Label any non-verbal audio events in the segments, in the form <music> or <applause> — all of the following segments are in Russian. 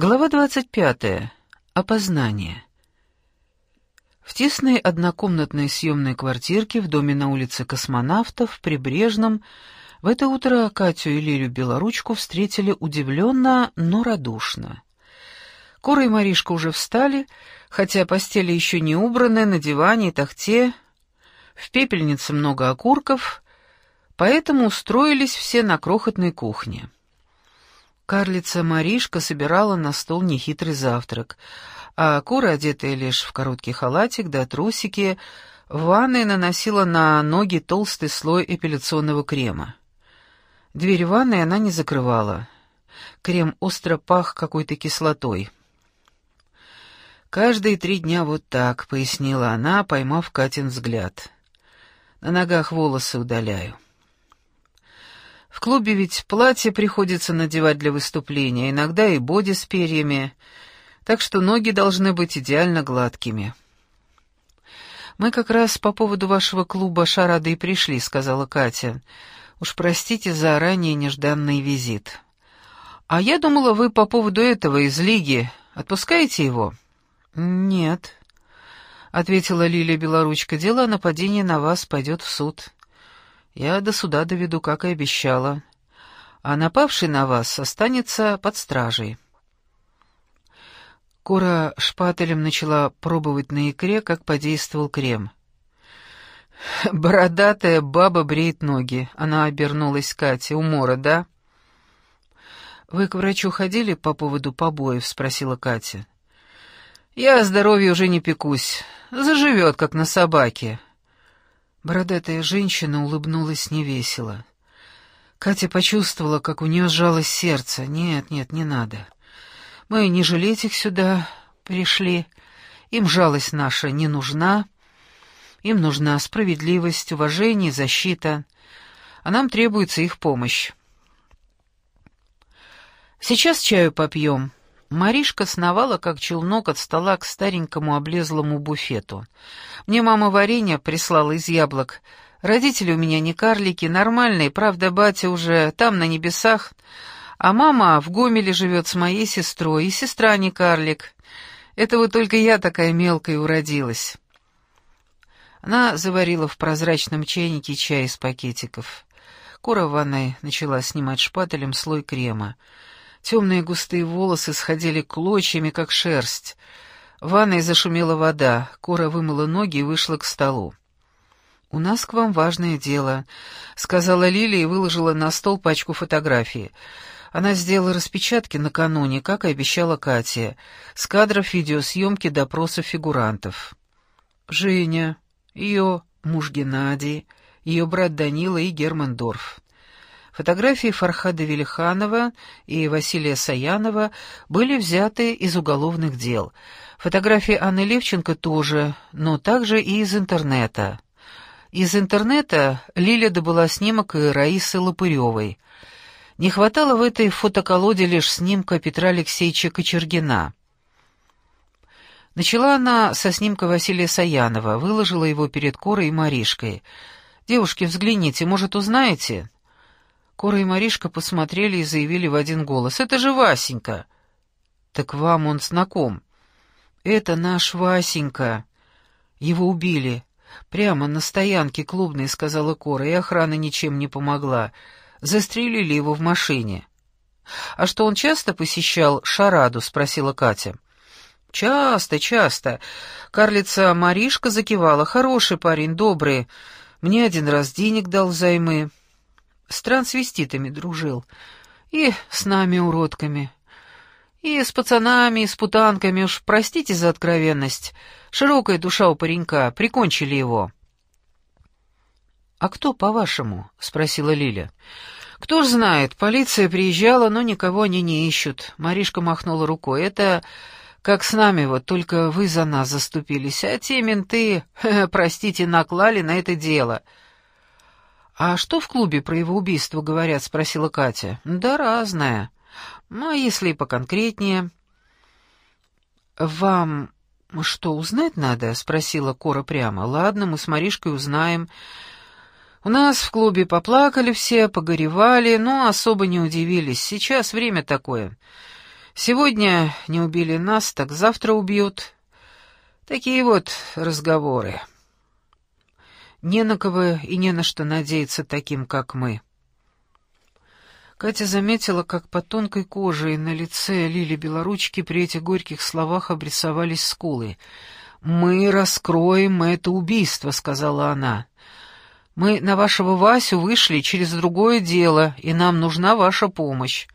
Глава 25. Опознание. В тесной однокомнатной съемной квартирке в доме на улице Космонавтов, Прибрежном, в это утро Катю и Лилю Белоручку встретили удивленно, но радушно. Кора и Маришка уже встали, хотя постели еще не убраны, на диване и тахте, в пепельнице много окурков, поэтому устроились все на крохотной кухне. Карлица Маришка собирала на стол нехитрый завтрак, а Кора, одетая лишь в короткий халатик да трусики, в ванной наносила на ноги толстый слой эпиляционного крема. Дверь ванной она не закрывала. Крем остро пах какой-то кислотой. «Каждые три дня вот так», — пояснила она, поймав Катин взгляд. «На ногах волосы удаляю». В клубе ведь платье приходится надевать для выступления, иногда и боди с перьями, так что ноги должны быть идеально гладкими. «Мы как раз по поводу вашего клуба «Шарады» и пришли», — сказала Катя. «Уж простите за ранее нежданный визит». «А я думала, вы по поводу этого из Лиги. Отпускаете его?» «Нет», — ответила Лилия Белоручка. «Дело о нападении на вас пойдет в суд». Я до суда доведу, как и обещала. А напавший на вас останется под стражей. Кора шпателем начала пробовать на икре, как подействовал крем. «Бородатая баба бреет ноги», — она обернулась Кате. «Умора, да?» «Вы к врачу ходили по поводу побоев?» — спросила Катя. «Я о здоровье уже не пекусь. Заживет, как на собаке. Бородатая женщина улыбнулась невесело. Катя почувствовала, как у нее сжалось сердце. «Нет, нет, не надо. Мы не жалеть их сюда пришли. Им жалость наша не нужна. Им нужна справедливость, уважение, защита. А нам требуется их помощь. Сейчас чаю попьем». Маришка сновала, как челнок, от стола к старенькому облезлому буфету. Мне мама варенье прислала из яблок. Родители у меня не карлики, нормальные, правда, батя уже там, на небесах. А мама в Гомеле живет с моей сестрой, и сестра не карлик. Это вот только я такая мелкая уродилась. Она заварила в прозрачном чайнике чай из пакетиков. Кора в ванной начала снимать шпателем слой крема. Темные густые волосы сходили клочьями, как шерсть. В ванной зашумела вода, Кора вымыла ноги и вышла к столу. «У нас к вам важное дело», — сказала Лилия и выложила на стол пачку фотографий. Она сделала распечатки накануне, как и обещала Катя, с кадров видеосъемки допросов фигурантов. Женя, ее муж Геннадий, ее брат Данила и Герман Дорф. Фотографии Фархада Велиханова и Василия Саянова были взяты из уголовных дел. Фотографии Анны Левченко тоже, но также и из интернета. Из интернета Лиля добыла снимок и Раисы Лопыревой. Не хватало в этой фотоколоде лишь снимка Петра Алексеевича Кочергина. Начала она со снимка Василия Саянова, выложила его перед Корой и Маришкой. «Девушки, взгляните, может, узнаете?» Кора и Маришка посмотрели и заявили в один голос. «Это же Васенька!» «Так вам он знаком?» «Это наш Васенька. Его убили. Прямо на стоянке клубной», — сказала Кора, и охрана ничем не помогла. Застрелили его в машине. «А что, он часто посещал шараду?» — спросила Катя. «Часто, часто. Карлица Маришка закивала. Хороший парень, добрый. Мне один раз денег дал взаймы с трансвеститами дружил. И с нами, уродками. И с пацанами, и с путанками, уж простите за откровенность. Широкая душа у паренька, прикончили его. «А кто, по-вашему?» — спросила Лиля. «Кто ж знает, полиция приезжала, но никого они не ищут». Маришка махнула рукой. «Это как с нами вот, только вы за нас заступились, а те менты, <laughs> простите, наклали на это дело». «А что в клубе про его убийство говорят?» — спросила Катя. «Да разное. Ну, а если поконкретнее?» «Вам что, узнать надо?» — спросила Кора прямо. «Ладно, мы с Маришкой узнаем. У нас в клубе поплакали все, погоревали, но особо не удивились. Сейчас время такое. Сегодня не убили нас, так завтра убьют. Такие вот разговоры. Не на кого и не на что надеяться таким, как мы. Катя заметила, как по тонкой коже и на лице Лили Белоручки при этих горьких словах обрисовались скулы. «Мы раскроем это убийство», — сказала она. «Мы на вашего Васю вышли через другое дело, и нам нужна ваша помощь».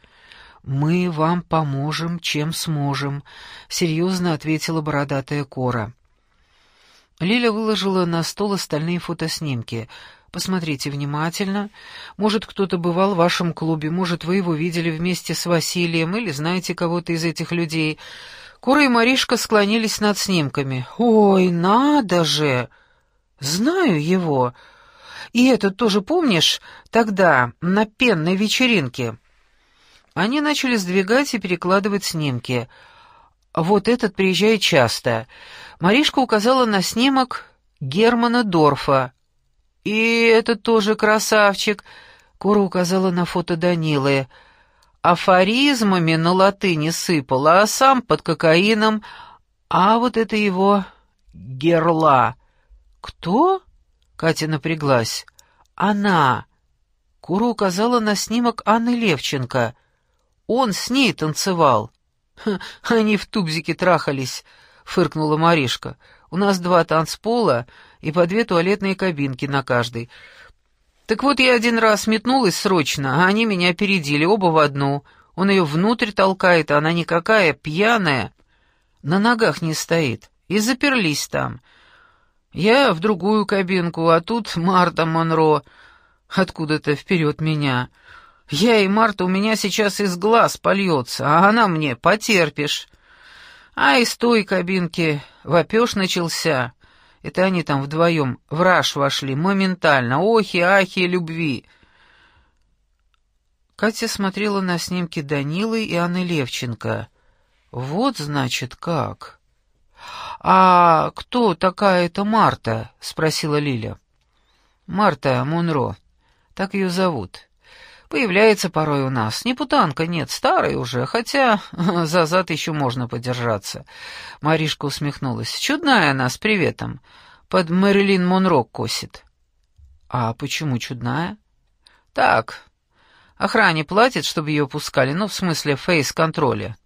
«Мы вам поможем, чем сможем», — серьезно ответила бородатая Кора. Лиля выложила на стол остальные фотоснимки — Посмотрите внимательно. Может, кто-то бывал в вашем клубе, может, вы его видели вместе с Василием или знаете кого-то из этих людей. Кура и Маришка склонились над снимками. «Ой, надо же! Знаю его. И этот тоже помнишь? Тогда, на пенной вечеринке». Они начали сдвигать и перекладывать снимки. «Вот этот приезжает часто». Маришка указала на снимок Германа Дорфа, «И это тоже красавчик», — Кора указала на фото Данилы. «Афоризмами на латыни сыпал, а сам под кокаином. А вот это его герла». «Кто?» — Катя напряглась. «Она». Кура указала на снимок Анны Левченко. «Он с ней танцевал». «Они в тубзике трахались», — фыркнула Маришка. «У нас два танцпола, и по две туалетные кабинки на каждой. Так вот, я один раз метнулась срочно, а они меня опередили, оба в одну. Он ее внутрь толкает, а она никакая, пьяная, на ногах не стоит. И заперлись там. Я в другую кабинку, а тут Марта Монро откуда-то вперед меня. Я и Марта у меня сейчас из глаз польется, а она мне «потерпишь». А из той кабинки вопеж начался. Это они там вдвоем в раж вошли, моментально, охи-ахи любви. Катя смотрела на снимки Данилы и Анны Левченко. Вот, значит, как. «А кто такая эта Марта?» — спросила Лиля. «Марта Монро. Так ее зовут. Появляется порой у нас. Не путанка, нет, старая уже, хотя <laughs> за зад еще можно подержаться. Маришка усмехнулась. Чудная она, с приветом. Под Мэрилин Монро косит. А почему чудная? Так. Охране платит, чтобы ее пускали, ну, в смысле фейс-контроля.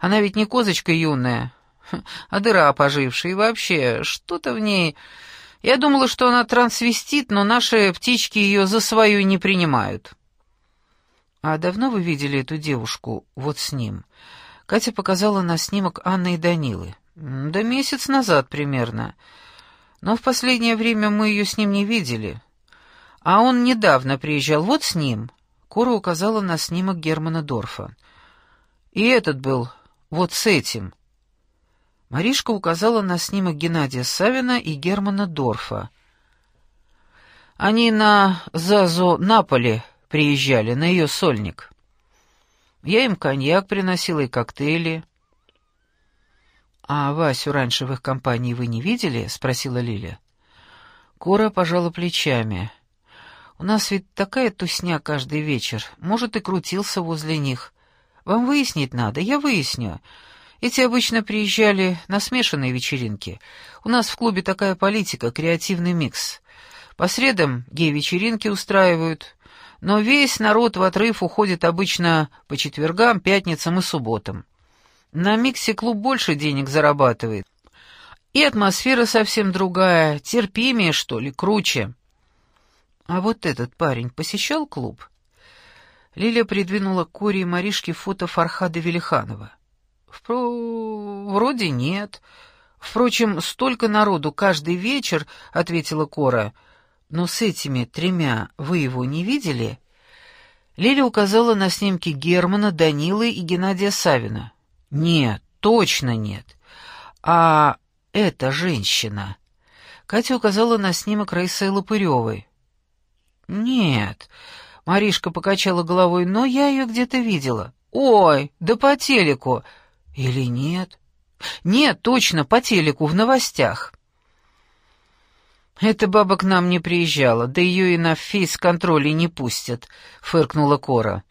Она ведь не козочка юная, <laughs> а дыра пожившая. И вообще, что-то в ней... Я думала, что она трансвестит, но наши птички ее за свою не принимают. «А давно вы видели эту девушку вот с ним?» Катя показала на снимок Анны и Данилы. «Да месяц назад примерно. Но в последнее время мы ее с ним не видели. А он недавно приезжал вот с ним». Кора указала на снимок Германа Дорфа. «И этот был вот с этим». Маришка указала на снимок Геннадия Савина и Германа Дорфа. «Они на Зазо Наполе приезжали, на ее сольник. Я им коньяк приносила и коктейли. «А Васю раньше в их компании вы не видели?» — спросила Лиля. Кора пожала плечами. «У нас ведь такая тусня каждый вечер. Может, и крутился возле них. Вам выяснить надо, я выясню. Эти обычно приезжали на смешанные вечеринки. У нас в клубе такая политика, креативный микс. По средам гей-вечеринки устраивают, но весь народ в отрыв уходит обычно по четвергам, пятницам и субботам. На миксе клуб больше денег зарабатывает. И атмосфера совсем другая, терпимее, что ли, круче. А вот этот парень посещал клуб? Лиля придвинула Коре и Маришке фото Фархада Велиханова. Впро... «Вроде нет. Впрочем, столько народу каждый вечер», — ответила Кора, — но с этими тремя вы его не видели?» Лиля указала на снимки Германа, Данилы и Геннадия Савина. «Нет, точно нет. А эта женщина?» Катя указала на снимок Раисы Лопыревой. «Нет», — Маришка покачала головой, — «но я ее где-то видела». «Ой, да по телеку». «Или нет?» «Нет, точно, по телеку, в новостях». «Эта баба к нам не приезжала, да ее и на фейс-контроле не пустят», — фыркнула Кора.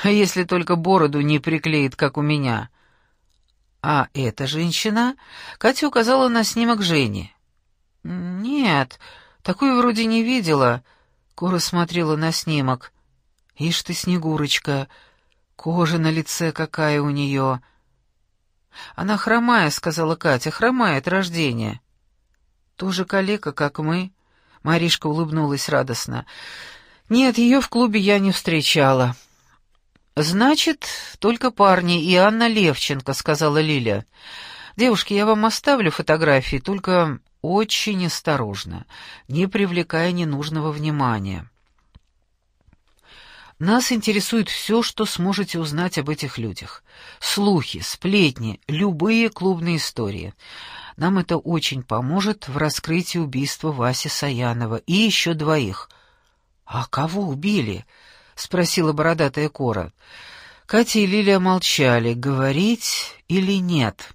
«А если только бороду не приклеит, как у меня? А эта женщина, Катя указала на снимок Жени. Нет, такую вроде не видела. Кора смотрела на снимок. Ишь ты, Снегурочка, кожа на лице какая у нее. Она хромая, сказала Катя, хромая от рождения. Тоже калека, как мы. Маришка улыбнулась радостно. Нет, ее в клубе я не встречала. Значит, только парни и Анна Левченко, сказала Лиля. Девушки, я вам оставлю фотографии, только очень осторожно, не привлекая ненужного внимания. Нас интересует все, что сможете узнать об этих людях. Слухи, сплетни, любые клубные истории. Нам это очень поможет в раскрытии убийства Васи Саянова и еще двоих. «А кого убили?» — спросила бородатая Кора. Катя и Лилия молчали, говорить или нет.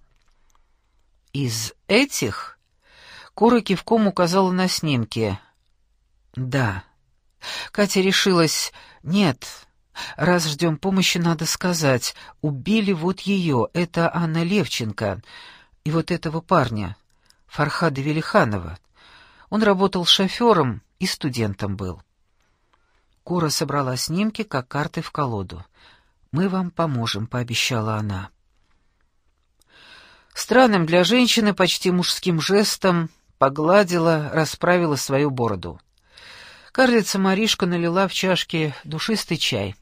«Из этих?» — Кора кивком указала на снимки. «Да». Катя решилась «Нет, раз ждем помощи, надо сказать. Убили вот ее, это Анна Левченко, и вот этого парня, Фархада Велиханова. Он работал шофером и студентом был». Кора собрала снимки, как карты в колоду. «Мы вам поможем», — пообещала она. Странным для женщины почти мужским жестом погладила, расправила свою бороду. Карлица Маришка налила в чашки душистый чай.